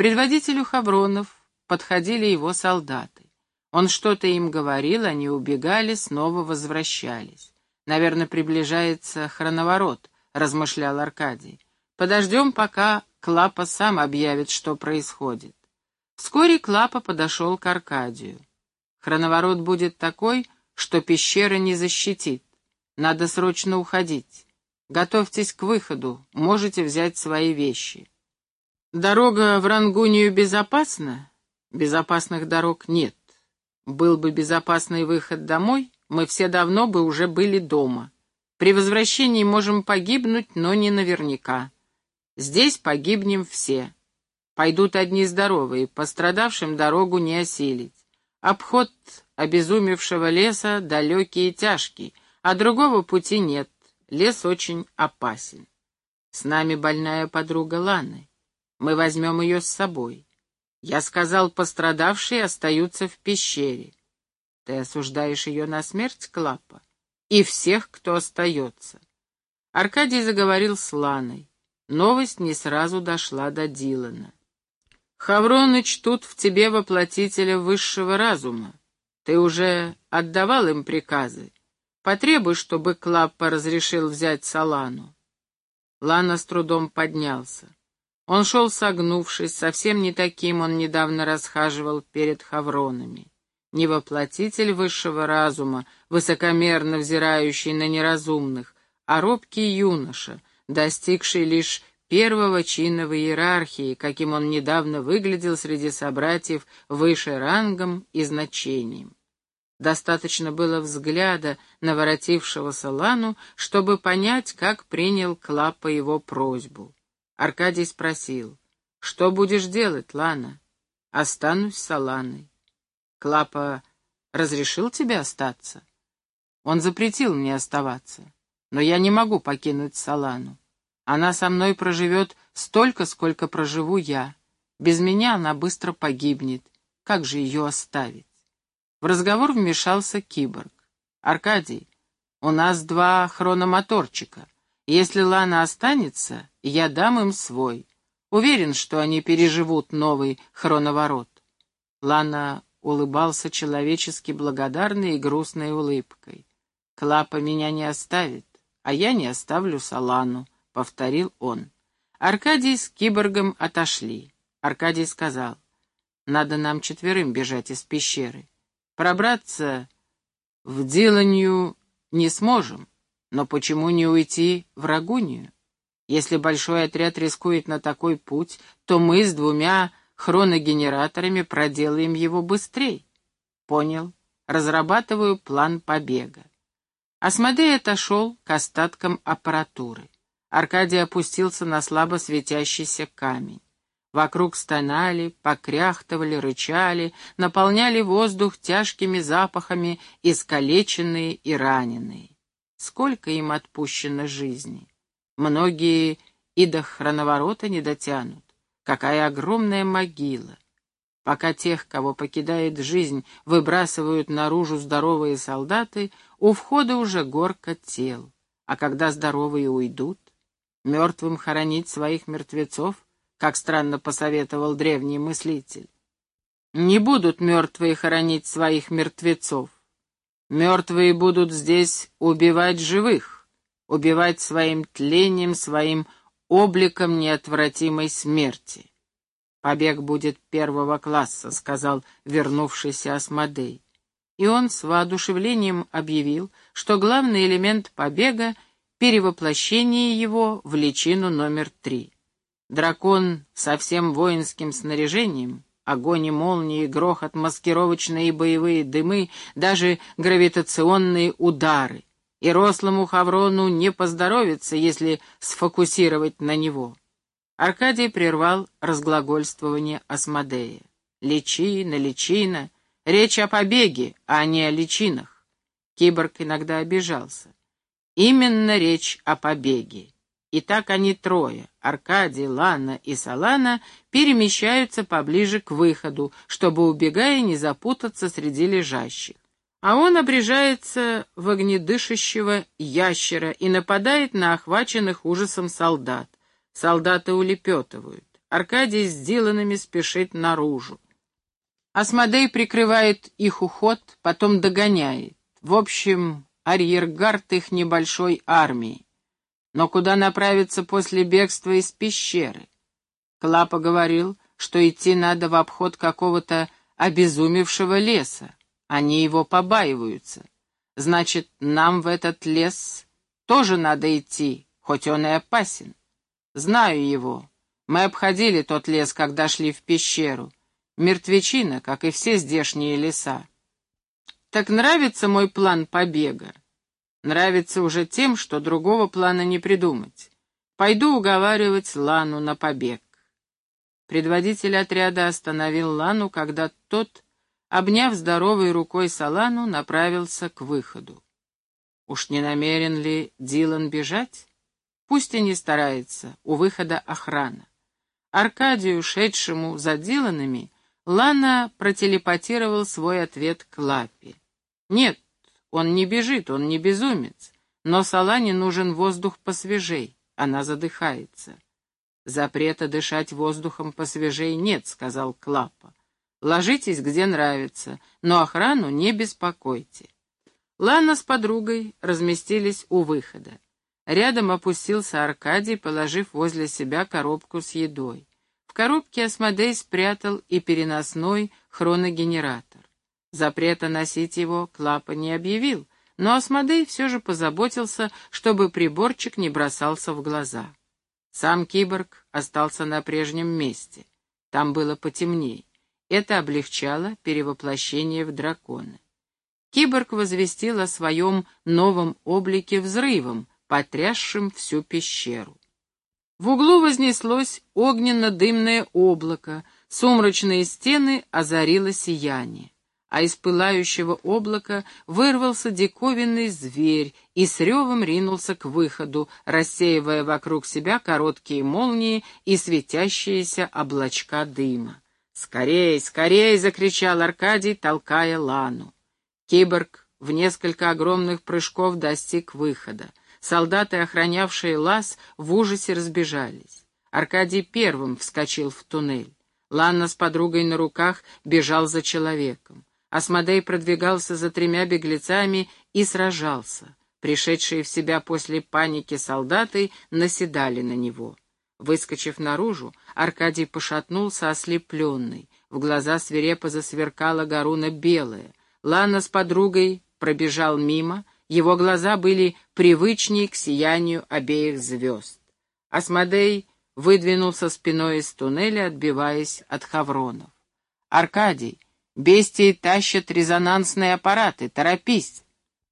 предводителю Хавронов подходили его солдаты. Он что-то им говорил, они убегали, снова возвращались. «Наверное, приближается хроноворот», — размышлял Аркадий. «Подождем, пока Клапа сам объявит, что происходит». Вскоре Клапа подошел к Аркадию. «Хроноворот будет такой, что пещера не защитит. Надо срочно уходить. Готовьтесь к выходу, можете взять свои вещи». «Дорога в Рангунию безопасна?» «Безопасных дорог нет. Был бы безопасный выход домой, мы все давно бы уже были дома. При возвращении можем погибнуть, но не наверняка. Здесь погибнем все. Пойдут одни здоровые, пострадавшим дорогу не осилить. Обход обезумевшего леса далекий и тяжкий, а другого пути нет. Лес очень опасен. С нами больная подруга Ланы. Мы возьмем ее с собой. Я сказал, пострадавшие остаются в пещере. Ты осуждаешь ее на смерть, Клапа? И всех, кто остается. Аркадий заговорил с Ланой. Новость не сразу дошла до Дилана. Хавроныч тут в тебе воплотителя высшего разума. Ты уже отдавал им приказы. Потребуй, чтобы Клаппа разрешил взять Салану. Лана с трудом поднялся. Он шел согнувшись, совсем не таким он недавно расхаживал перед хавронами. Не воплотитель высшего разума, высокомерно взирающий на неразумных, а робкий юноша, достигший лишь первого чина в иерархии, каким он недавно выглядел среди собратьев выше рангом и значением. Достаточно было взгляда на воротившегося Лану, чтобы понять, как принял Клапа его просьбу. Аркадий спросил, «Что будешь делать, Лана?» «Останусь с Аланой». «Клапа разрешил тебе остаться?» «Он запретил мне оставаться, но я не могу покинуть Салану. Она со мной проживет столько, сколько проживу я. Без меня она быстро погибнет. Как же ее оставить?» В разговор вмешался киборг. «Аркадий, у нас два хрономоторчика. Если Лана останется, я дам им свой. Уверен, что они переживут новый хроноворот. Лана улыбался человечески благодарной и грустной улыбкой. «Клапа меня не оставит, а я не оставлю Салану», — повторил он. Аркадий с киборгом отошли. Аркадий сказал, «Надо нам четверым бежать из пещеры. Пробраться в Диланью не сможем, но почему не уйти в Рагунию? Если большой отряд рискует на такой путь, то мы с двумя хроногенераторами проделаем его быстрее. Понял. Разрабатываю план побега. Асмодей отошел к остаткам аппаратуры. Аркадий опустился на слабо светящийся камень. Вокруг стонали, покряхтывали, рычали, наполняли воздух тяжкими запахами искалеченные и раненые. Сколько им отпущено жизни? Многие и до хроноворота не дотянут. Какая огромная могила! Пока тех, кого покидает жизнь, выбрасывают наружу здоровые солдаты, у входа уже горка тел. А когда здоровые уйдут, мертвым хоронить своих мертвецов, как странно посоветовал древний мыслитель. Не будут мертвые хоронить своих мертвецов. Мертвые будут здесь убивать живых, убивать своим тлением, своим обликом неотвратимой смерти. «Побег будет первого класса», — сказал вернувшийся Асмодей. И он с воодушевлением объявил, что главный элемент побега — перевоплощение его в личину номер три. Дракон со всем воинским снаряжением — Огонь и молнии, грохот, маскировочные и боевые дымы, даже гравитационные удары. И рослому Хаврону не поздоровится, если сфокусировать на него. Аркадий прервал разглагольствование Асмодея. Личина, личина. Речь о побеге, а не о личинах. Киборг иногда обижался. Именно речь о побеге. И так они трое, Аркадий, Лана и Салана, перемещаются поближе к выходу, чтобы, убегая, не запутаться среди лежащих. А он обрежается в огнедышащего ящера и нападает на охваченных ужасом солдат. Солдаты улепетывают. Аркадий с Диланами спешит наружу. Асмодей прикрывает их уход, потом догоняет. В общем, арьергард их небольшой армии. Но куда направиться после бегства из пещеры? Клапа говорил, что идти надо в обход какого-то обезумевшего леса. Они его побаиваются. Значит, нам в этот лес тоже надо идти, хоть он и опасен. Знаю его. Мы обходили тот лес, когда шли в пещеру. Мертвечина, как и все здешние леса. Так нравится мой план побега? Нравится уже тем, что другого плана не придумать. Пойду уговаривать Лану на побег. Предводитель отряда остановил Лану, когда тот, обняв здоровой рукой Салану, направился к выходу. Уж не намерен ли Дилан бежать? Пусть и не старается, у выхода охрана. Аркадию, шедшему за Диланами, Лана протелепатировал свой ответ к Лапе. Нет, он не бежит, он не безумец, но Салане нужен воздух посвежей, она задыхается. «Запрета дышать воздухом посвежей нет», — сказал Клапа. «Ложитесь, где нравится, но охрану не беспокойте». Лана с подругой разместились у выхода. Рядом опустился Аркадий, положив возле себя коробку с едой. В коробке Асмодей спрятал и переносной хроногенератор. Запрета носить его Клапа не объявил, но Асмодей все же позаботился, чтобы приборчик не бросался в глаза. Сам киборг остался на прежнем месте. Там было потемней. Это облегчало перевоплощение в дракона. Киборг возвестил о своем новом облике взрывом, потрясшим всю пещеру. В углу вознеслось огненно-дымное облако, сумрачные стены озарило сияние а из пылающего облака вырвался диковинный зверь и с ревом ринулся к выходу, рассеивая вокруг себя короткие молнии и светящиеся облачка дыма. «Скорей, скорей!» — закричал Аркадий, толкая Лану. Киборг в несколько огромных прыжков достиг выхода. Солдаты, охранявшие лаз, в ужасе разбежались. Аркадий первым вскочил в туннель. Ланна с подругой на руках бежал за человеком. Асмодей продвигался за тремя беглецами и сражался. Пришедшие в себя после паники солдаты наседали на него. Выскочив наружу, Аркадий пошатнулся ослепленный. В глаза свирепо засверкала горуна белая. Лана с подругой пробежал мимо, его глаза были привычнее к сиянию обеих звезд. Асмодей выдвинулся спиной из туннеля, отбиваясь от хавронов. «Аркадий, Бестии тащат резонансные аппараты. Торопись!»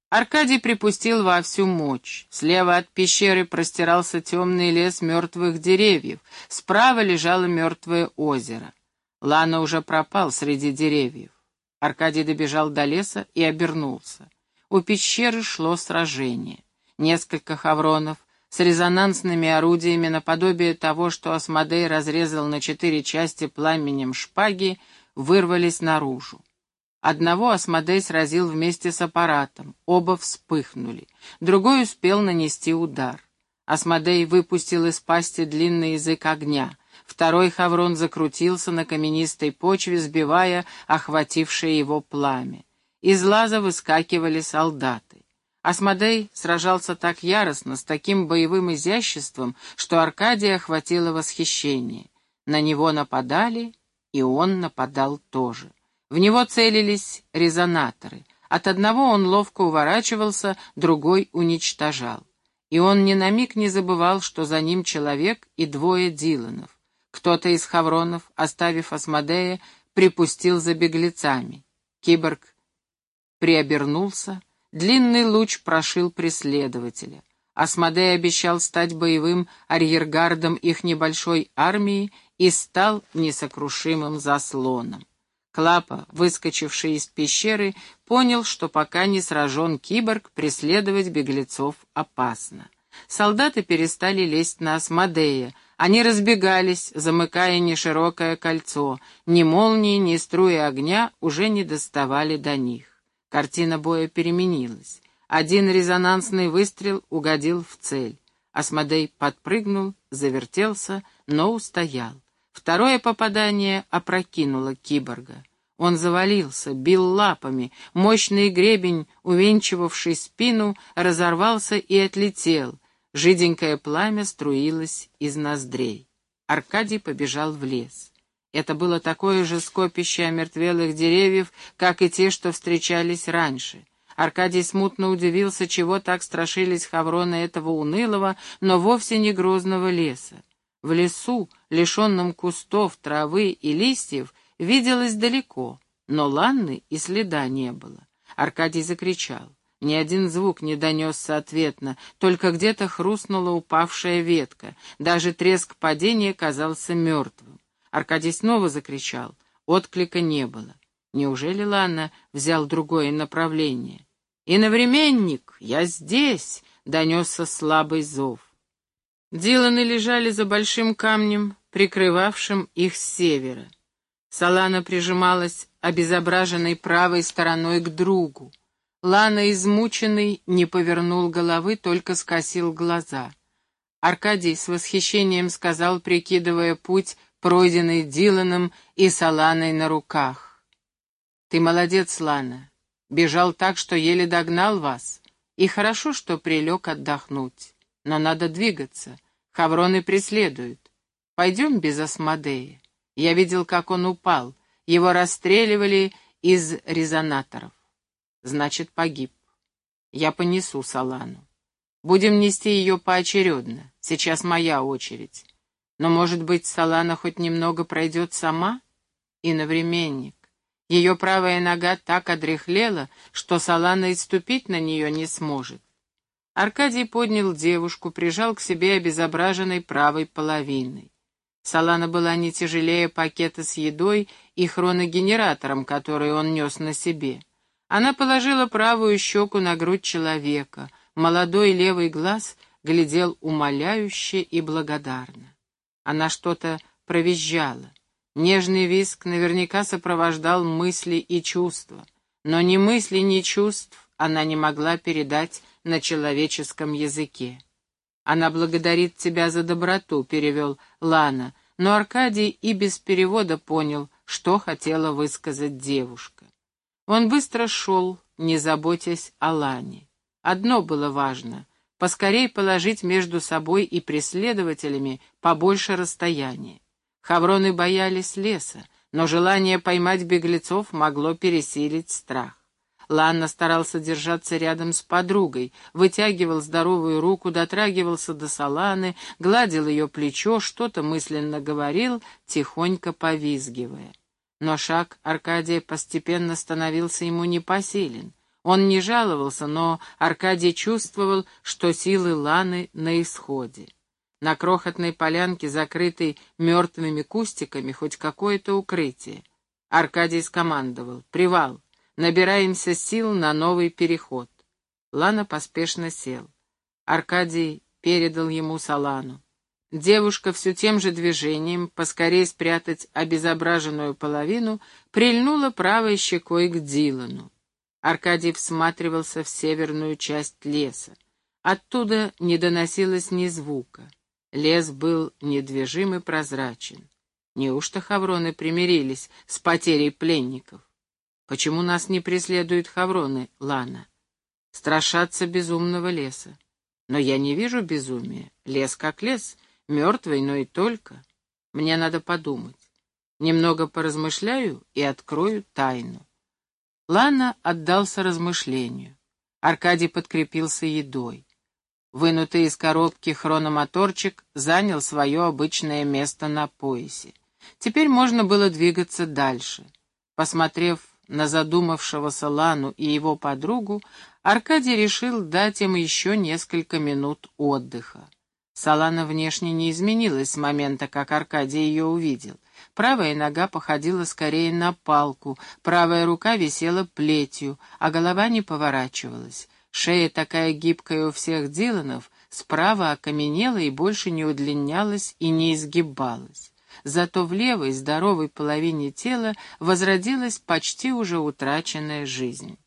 Аркадий припустил во всю мощь. Слева от пещеры простирался темный лес мертвых деревьев. Справа лежало мертвое озеро. Лана уже пропал среди деревьев. Аркадий добежал до леса и обернулся. У пещеры шло сражение. Несколько хавронов с резонансными орудиями наподобие того, что Асмодей разрезал на четыре части пламенем шпаги, вырвались наружу. Одного Асмодей сразил вместе с аппаратом, оба вспыхнули. Другой успел нанести удар. Асмодей выпустил из пасти длинный язык огня. Второй хаврон закрутился на каменистой почве, сбивая охватившее его пламя. Из лаза выскакивали солдаты. Асмодей сражался так яростно, с таким боевым изяществом, что Аркадия охватило восхищение. На него нападали и он нападал тоже. В него целились резонаторы. От одного он ловко уворачивался, другой уничтожал. И он ни на миг не забывал, что за ним человек и двое Диланов. Кто-то из хавронов, оставив Асмодея, припустил за беглецами. Киборг приобернулся, длинный луч прошил преследователя. Асмодей обещал стать боевым арьергардом их небольшой армии и стал несокрушимым заслоном. Клапа, выскочивший из пещеры, понял, что пока не сражен киборг, преследовать беглецов опасно. Солдаты перестали лезть на Асмодея, они разбегались, замыкая неширокое кольцо, ни молнии, ни струи огня уже не доставали до них. Картина боя переменилась. Один резонансный выстрел угодил в цель. Асмодей подпрыгнул, завертелся, но устоял. Второе попадание опрокинуло киборга. Он завалился, бил лапами, мощный гребень, увенчивавший спину, разорвался и отлетел. Жиденькое пламя струилось из ноздрей. Аркадий побежал в лес. Это было такое же скопище омертвелых деревьев, как и те, что встречались раньше. Аркадий смутно удивился, чего так страшились хавроны этого унылого, но вовсе не грозного леса. В лесу, лишенном кустов, травы и листьев, виделось далеко, но Ланны и следа не было. Аркадий закричал. Ни один звук не донесся ответно, только где-то хрустнула упавшая ветка. Даже треск падения казался мертвым. Аркадий снова закричал. Отклика не было. Неужели Ланна взял другое направление? «Иновременник, я здесь!» — донесся слабый зов. Диланы лежали за большим камнем, прикрывавшим их с севера. Салана прижималась обезображенной правой стороной к другу. Лана, измученный, не повернул головы, только скосил глаза. Аркадий с восхищением сказал, прикидывая путь, пройденный Диланом и Саланой на руках. «Ты молодец, Лана. Бежал так, что еле догнал вас. И хорошо, что прилег отдохнуть. Но надо двигаться. Хавроны преследуют. Пойдем без Асмодея. Я видел, как он упал. Его расстреливали из резонаторов. Значит, погиб. Я понесу Салану. Будем нести ее поочередно. Сейчас моя очередь. Но, может быть, Салана хоть немного пройдет сама? И навременник. Ее правая нога так одряхлела, что Салана и ступить на нее не сможет. Аркадий поднял девушку, прижал к себе обезображенной правой половиной. Салана была не тяжелее пакета с едой и хроногенератором, который он нес на себе. Она положила правую щеку на грудь человека. Молодой левый глаз глядел умоляюще и благодарно. Она что-то провизжала. Нежный виск наверняка сопровождал мысли и чувства. Но ни мыслей, ни чувств она не могла передать на человеческом языке. «Она благодарит тебя за доброту», — перевел Лана, но Аркадий и без перевода понял, что хотела высказать девушка. Он быстро шел, не заботясь о Лане. Одно было важно — поскорей положить между собой и преследователями побольше расстояния. Хавроны боялись леса, но желание поймать беглецов могло пересилить страх. Ланна старался держаться рядом с подругой, вытягивал здоровую руку, дотрагивался до Саланы, гладил ее плечо, что-то мысленно говорил, тихонько повизгивая. Но шаг Аркадия постепенно становился ему непосилен. Он не жаловался, но Аркадий чувствовал, что силы Ланы на исходе. На крохотной полянке, закрытой мертвыми кустиками, хоть какое-то укрытие. Аркадий скомандовал «Привал!» Набираемся сил на новый переход. Лана поспешно сел. Аркадий передал ему салану. Девушка все тем же движением, поскорее спрятать обезображенную половину, прильнула правой щекой к Дилану. Аркадий всматривался в северную часть леса. Оттуда не доносилось ни звука. Лес был недвижим и прозрачен. Неужто хавроны примирились с потерей пленников? Почему нас не преследуют хавроны, Лана? Страшатся безумного леса. Но я не вижу безумия. Лес как лес, мертвый, но и только. Мне надо подумать. Немного поразмышляю и открою тайну. Лана отдался размышлению. Аркадий подкрепился едой. Вынутый из коробки хрономоторчик занял свое обычное место на поясе. Теперь можно было двигаться дальше. Посмотрев на задумавшегося Лану и его подругу, Аркадий решил дать им еще несколько минут отдыха. Салана внешне не изменилась с момента, как Аркадий ее увидел. Правая нога походила скорее на палку, правая рука висела плетью, а голова не поворачивалась. Шея такая гибкая у всех Диланов, справа окаменела и больше не удлинялась и не изгибалась зато в левой, здоровой половине тела возродилась почти уже утраченная жизнь.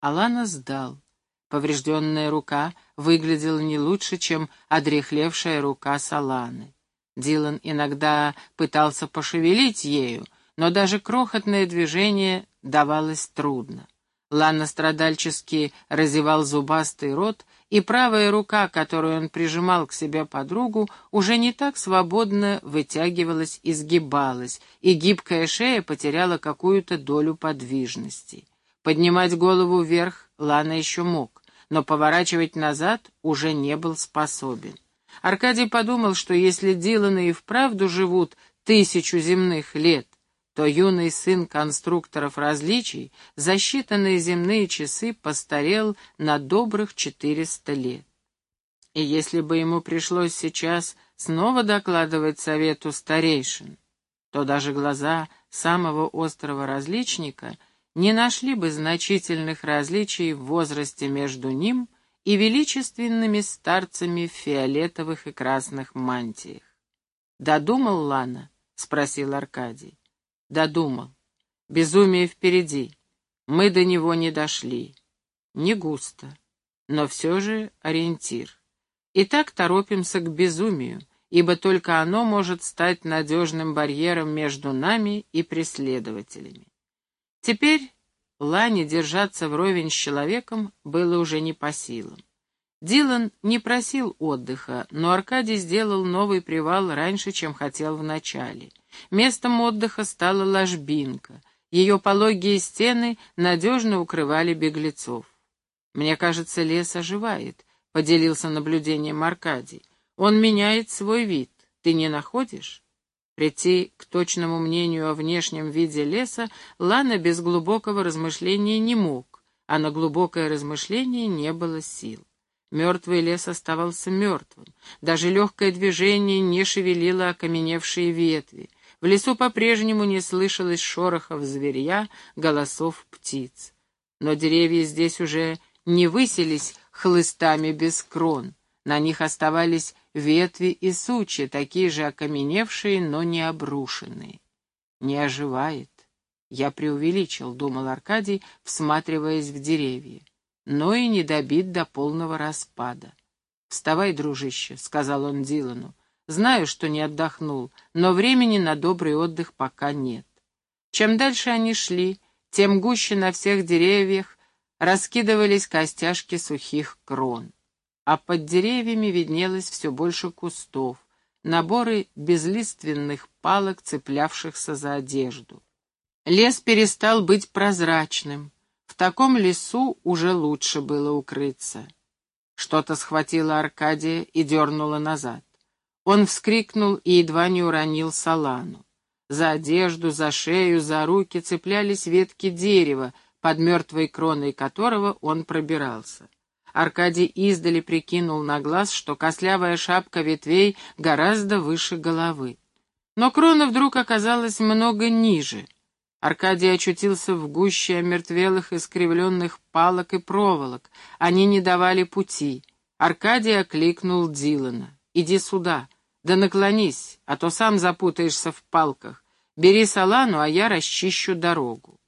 Алана сдал. Поврежденная рука выглядела не лучше, чем одрехлевшая рука Саланы. Дилан иногда пытался пошевелить ею, но даже крохотное движение давалось трудно. Ланна страдальчески разевал зубастый рот, и правая рука, которую он прижимал к себе подругу, уже не так свободно вытягивалась и сгибалась, и гибкая шея потеряла какую-то долю подвижности. Поднимать голову вверх Лана еще мог, но поворачивать назад уже не был способен. Аркадий подумал, что если Диланы и вправду живут тысячу земных лет, то юный сын конструкторов различий за считанные земные часы постарел на добрых четыреста лет. И если бы ему пришлось сейчас снова докладывать совету старейшин, то даже глаза самого острого различника не нашли бы значительных различий в возрасте между ним и величественными старцами в фиолетовых и красных мантиях. «Додумал Лана?» — спросил Аркадий. Додумал. Безумие впереди. Мы до него не дошли. Не густо, но все же ориентир. И так торопимся к безумию, ибо только оно может стать надежным барьером между нами и преследователями. Теперь Лане держаться вровень с человеком было уже не по силам. Дилан не просил отдыха, но Аркадий сделал новый привал раньше, чем хотел вначале — Местом отдыха стала ложбинка. Ее пологие стены надежно укрывали беглецов. «Мне кажется, лес оживает», — поделился наблюдением Аркадий. «Он меняет свой вид. Ты не находишь?» Прийти к точному мнению о внешнем виде леса Лана без глубокого размышления не мог, а на глубокое размышление не было сил. Мертвый лес оставался мертвым. Даже легкое движение не шевелило окаменевшие ветви. В лесу по-прежнему не слышалось шорохов зверья, голосов птиц. Но деревья здесь уже не высились хлыстами без крон. На них оставались ветви и сучья, такие же окаменевшие, но не обрушенные. Не оживает. Я преувеличил, думал Аркадий, всматриваясь в деревья. Но и не добит до полного распада. «Вставай, дружище», — сказал он Дилану. Знаю, что не отдохнул, но времени на добрый отдых пока нет. Чем дальше они шли, тем гуще на всех деревьях раскидывались костяшки сухих крон. А под деревьями виднелось все больше кустов, наборы безлиственных палок, цеплявшихся за одежду. Лес перестал быть прозрачным. В таком лесу уже лучше было укрыться. Что-то схватило Аркадия и дернуло назад. Он вскрикнул и едва не уронил салану. За одежду, за шею, за руки цеплялись ветки дерева, под мертвой кроной которого он пробирался. Аркадий издали прикинул на глаз, что кослявая шапка ветвей гораздо выше головы. Но крона вдруг оказалась много ниже. Аркадий очутился в гуще омертвелых искривленных палок и проволок. Они не давали пути. Аркадий окликнул Дилана. «Иди сюда». Да наклонись, а то сам запутаешься в палках. Бери салану, а я расчищу дорогу.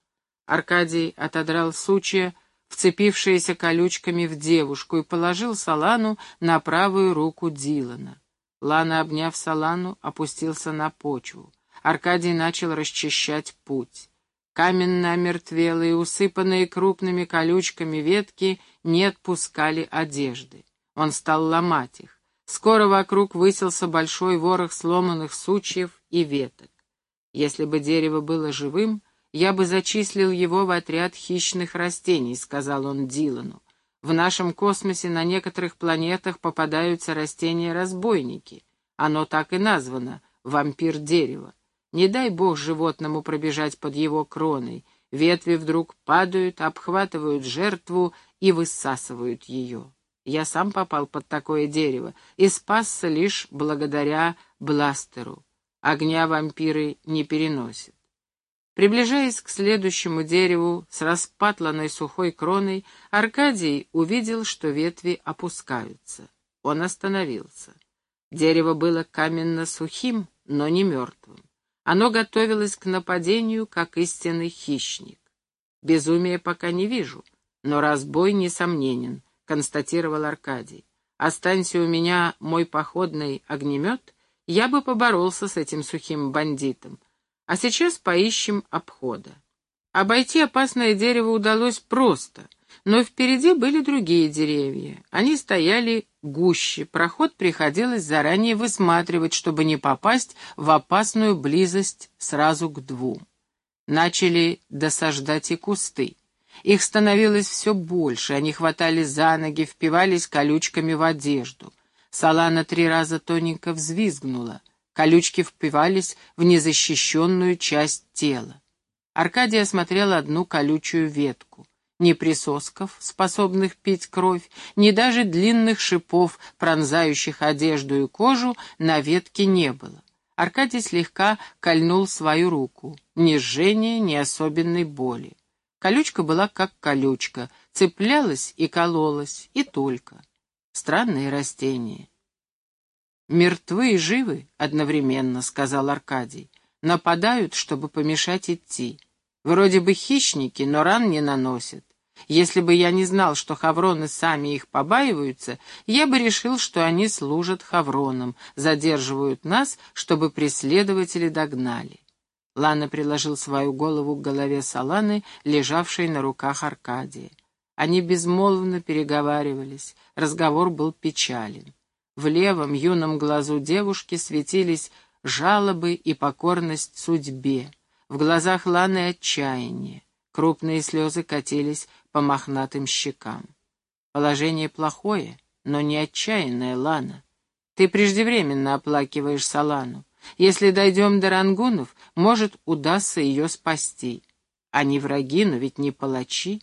Аркадий отодрал сучья, вцепившиеся колючками в девушку, и положил салану на правую руку Дилана. Лана, обняв салану, опустился на почву. Аркадий начал расчищать путь. Каменно омертвелые, усыпанные крупными колючками ветки не отпускали одежды. Он стал ломать их. Скоро вокруг высился большой ворох сломанных сучьев и веток. Если бы дерево было живым, я бы зачислил его в отряд хищных растений, сказал он Дилану. В нашем космосе на некоторых планетах попадаются растения-разбойники. Оно так и названо — вампир дерева. Не дай бог животному пробежать под его кроной. Ветви вдруг падают, обхватывают жертву и высасывают ее. Я сам попал под такое дерево и спасся лишь благодаря бластеру. Огня вампиры не переносят. Приближаясь к следующему дереву с распатланной сухой кроной, Аркадий увидел, что ветви опускаются. Он остановился. Дерево было каменно-сухим, но не мертвым. Оно готовилось к нападению, как истинный хищник. Безумия пока не вижу, но разбой несомненен констатировал Аркадий. «Останься у меня мой походный огнемет, я бы поборолся с этим сухим бандитом. А сейчас поищем обхода. Обойти опасное дерево удалось просто, но впереди были другие деревья. Они стояли гуще, проход приходилось заранее высматривать, чтобы не попасть в опасную близость сразу к двум. Начали досаждать и кусты. Их становилось все больше, они хватали за ноги, впивались колючками в одежду. Салана три раза тоненько взвизгнула. Колючки впивались в незащищенную часть тела. Аркадий осмотрел одну колючую ветку. Ни присосков, способных пить кровь, ни даже длинных шипов, пронзающих одежду и кожу, на ветке не было. Аркадий слегка кольнул свою руку. Ни жжения, ни особенной боли. Колючка была как колючка, цеплялась и кололась, и только. Странные растения. «Мертвы и живы одновременно», — сказал Аркадий. «Нападают, чтобы помешать идти. Вроде бы хищники, но ран не наносят. Если бы я не знал, что хавроны сами их побаиваются, я бы решил, что они служат хавронам, задерживают нас, чтобы преследователи догнали. Лана приложил свою голову к голове Саланы, лежавшей на руках Аркадия. Они безмолвно переговаривались, разговор был печален. В левом юном глазу девушки светились жалобы и покорность судьбе, в глазах Ланы отчаяние, крупные слезы катились по мохнатым щекам. Положение плохое, но не отчаянное, Лана. Ты преждевременно оплакиваешь Салану. Если дойдем до рангунов, может, удастся ее спасти. Они враги, но ведь не палачи.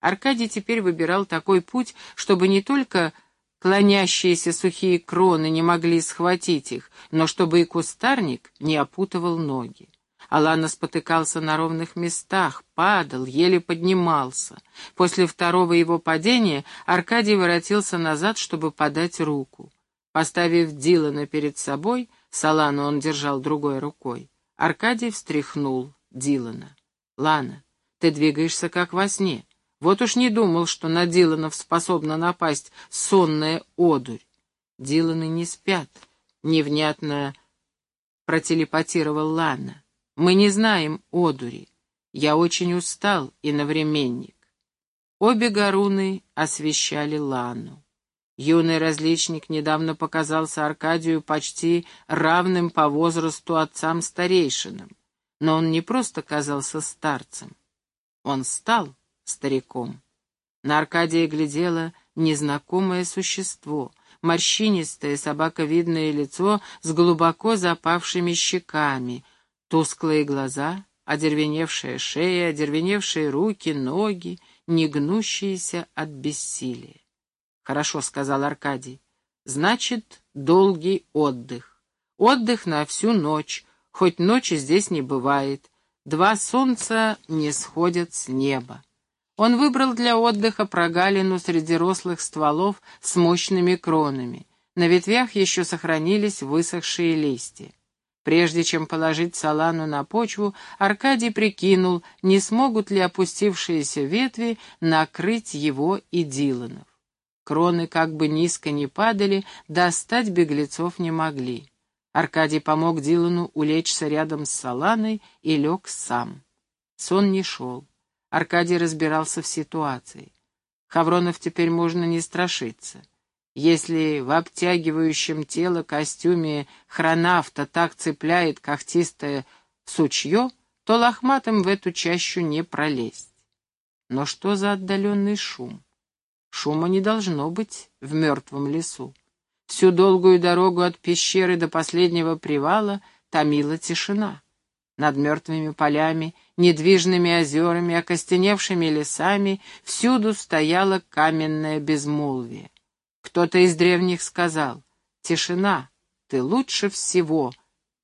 Аркадий теперь выбирал такой путь, чтобы не только клонящиеся сухие кроны не могли схватить их, но чтобы и кустарник не опутывал ноги. Алана спотыкался на ровных местах, падал, еле поднимался. После второго его падения Аркадий воротился назад, чтобы подать руку. Поставив Дилана перед собой, Салану он держал другой рукой. Аркадий встряхнул Дилана. «Лана, ты двигаешься как во сне. Вот уж не думал, что на Диланов способна напасть сонная одурь. Диланы не спят», — невнятно протелепатировал Лана. «Мы не знаем одури. Я очень устал, и навременник». Обе горуны освещали Лану. Юный различник недавно показался Аркадию почти равным по возрасту отцам-старейшинам, но он не просто казался старцем, он стал стариком. На Аркадия глядело незнакомое существо, морщинистое собаковидное лицо с глубоко запавшими щеками, тусклые глаза, одервеневшая шея, одервеневшие руки, ноги, не гнущиеся от бессилия. «Хорошо», — сказал Аркадий. «Значит, долгий отдых. Отдых на всю ночь, хоть ночи здесь не бывает. Два солнца не сходят с неба». Он выбрал для отдыха прогалину среди рослых стволов с мощными кронами. На ветвях еще сохранились высохшие листья. Прежде чем положить салану на почву, Аркадий прикинул, не смогут ли опустившиеся ветви накрыть его и Диланов. Кроны как бы низко не падали, достать беглецов не могли. Аркадий помог Дилану улечься рядом с Саланой и лег сам. Сон не шел. Аркадий разбирался в ситуации. Хавронов теперь можно не страшиться. Если в обтягивающем тело костюме хронавта так цепляет когтистое сучье, то лохматым в эту чащу не пролезть. Но что за отдаленный шум? Шума не должно быть в мертвом лесу. Всю долгую дорогу от пещеры до последнего привала томила тишина. Над мертвыми полями, недвижными озерами, окостеневшими лесами всюду стояло каменное безмолвие. Кто-то из древних сказал «Тишина, ты лучше всего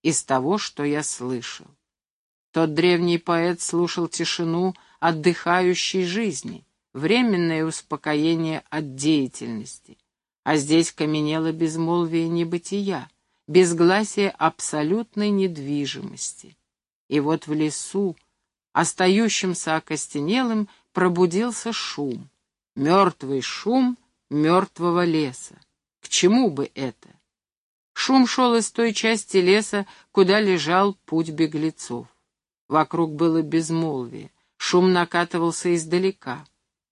из того, что я слышал». Тот древний поэт слушал тишину отдыхающей жизни временное успокоение от деятельности. А здесь каменело безмолвие небытия, безгласие абсолютной недвижимости. И вот в лесу, остающимся окостенелым, пробудился шум. Мертвый шум мертвого леса. К чему бы это? Шум шел из той части леса, куда лежал путь беглецов. Вокруг было безмолвие, шум накатывался издалека.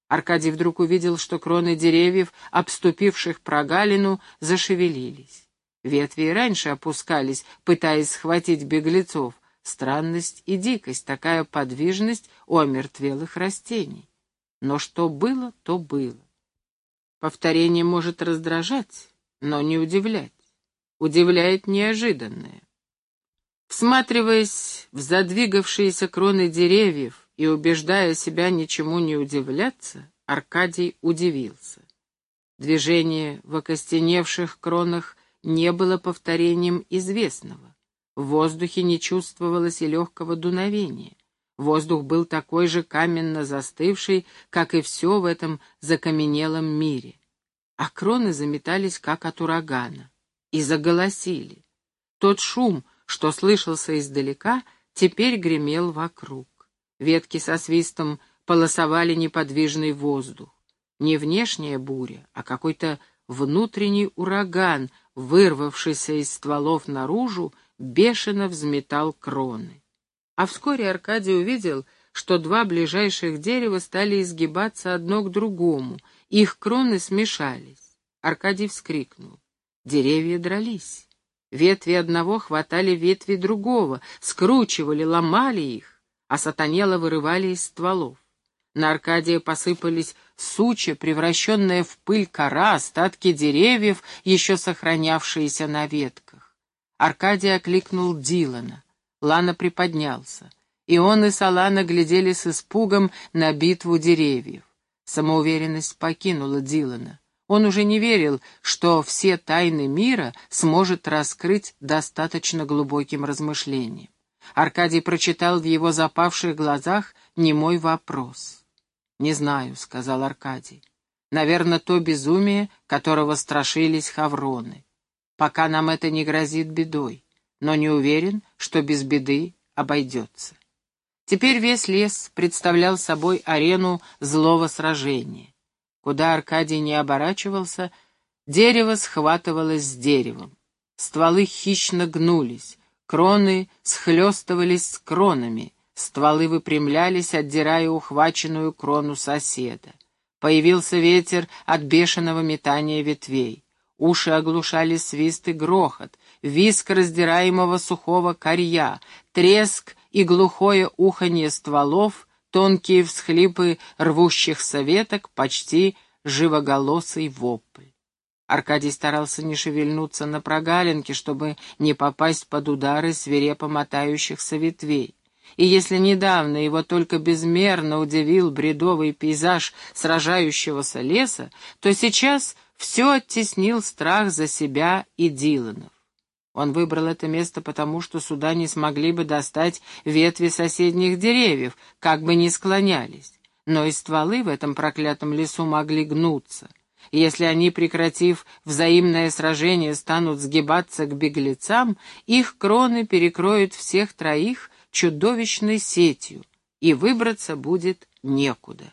Аркадий вдруг увидел, что кроны деревьев, обступивших прогалину, зашевелились. Ветви и раньше опускались, пытаясь схватить беглецов. Странность и дикость, такая подвижность у омертвелых растений. Но что было, то было. Повторение может раздражать, но не удивлять. Удивляет неожиданное. Всматриваясь в задвигавшиеся кроны деревьев и убеждая себя ничему не удивляться, Аркадий удивился. Движение в окостеневших кронах не было повторением известного. В воздухе не чувствовалось и легкого дуновения. Воздух был такой же каменно застывший, как и все в этом закаменелом мире. А кроны заметались, как от урагана, и заголосили. Тот шум, что слышался издалека, теперь гремел вокруг. Ветки со свистом полосовали неподвижный воздух. Не внешняя буря, а какой-то внутренний ураган, вырвавшийся из стволов наружу, бешено взметал кроны. А вскоре Аркадий увидел, что два ближайших дерева стали изгибаться одно к другому, их кроны смешались. Аркадий вскрикнул. Деревья дрались. Ветви одного хватали ветви другого, скручивали, ломали их, а сатанело вырывали из стволов. На Аркадия посыпались сучья, превращенная в пыль кора, остатки деревьев, еще сохранявшиеся на ветках. Аркадий окликнул Дилана. Лана приподнялся. И он, и Салана глядели с испугом на битву деревьев. Самоуверенность покинула Дилана. Он уже не верил, что все тайны мира сможет раскрыть достаточно глубоким размышлением. Аркадий прочитал в его запавших глазах немой вопрос. «Не знаю», — сказал Аркадий. «Наверное, то безумие, которого страшились хавроны. Пока нам это не грозит бедой но не уверен, что без беды обойдется. Теперь весь лес представлял собой арену злого сражения. Куда Аркадий не оборачивался, дерево схватывалось с деревом. Стволы хищно гнулись, кроны схлестывались с кронами, стволы выпрямлялись, отдирая ухваченную крону соседа. Появился ветер от бешеного метания ветвей. Уши оглушали свист и грохот, виск раздираемого сухого корья, треск и глухое уханье стволов, тонкие всхлипы рвущихся веток, почти живоголосый вопль. Аркадий старался не шевельнуться на прогалинке, чтобы не попасть под удары свирепо мотающихся ветвей. И если недавно его только безмерно удивил бредовый пейзаж сражающегося леса, то сейчас все оттеснил страх за себя и Диланов. Он выбрал это место потому, что сюда не смогли бы достать ветви соседних деревьев, как бы ни склонялись. Но и стволы в этом проклятом лесу могли гнуться. если они, прекратив взаимное сражение, станут сгибаться к беглецам, их кроны перекроют всех троих чудовищной сетью, и выбраться будет некуда.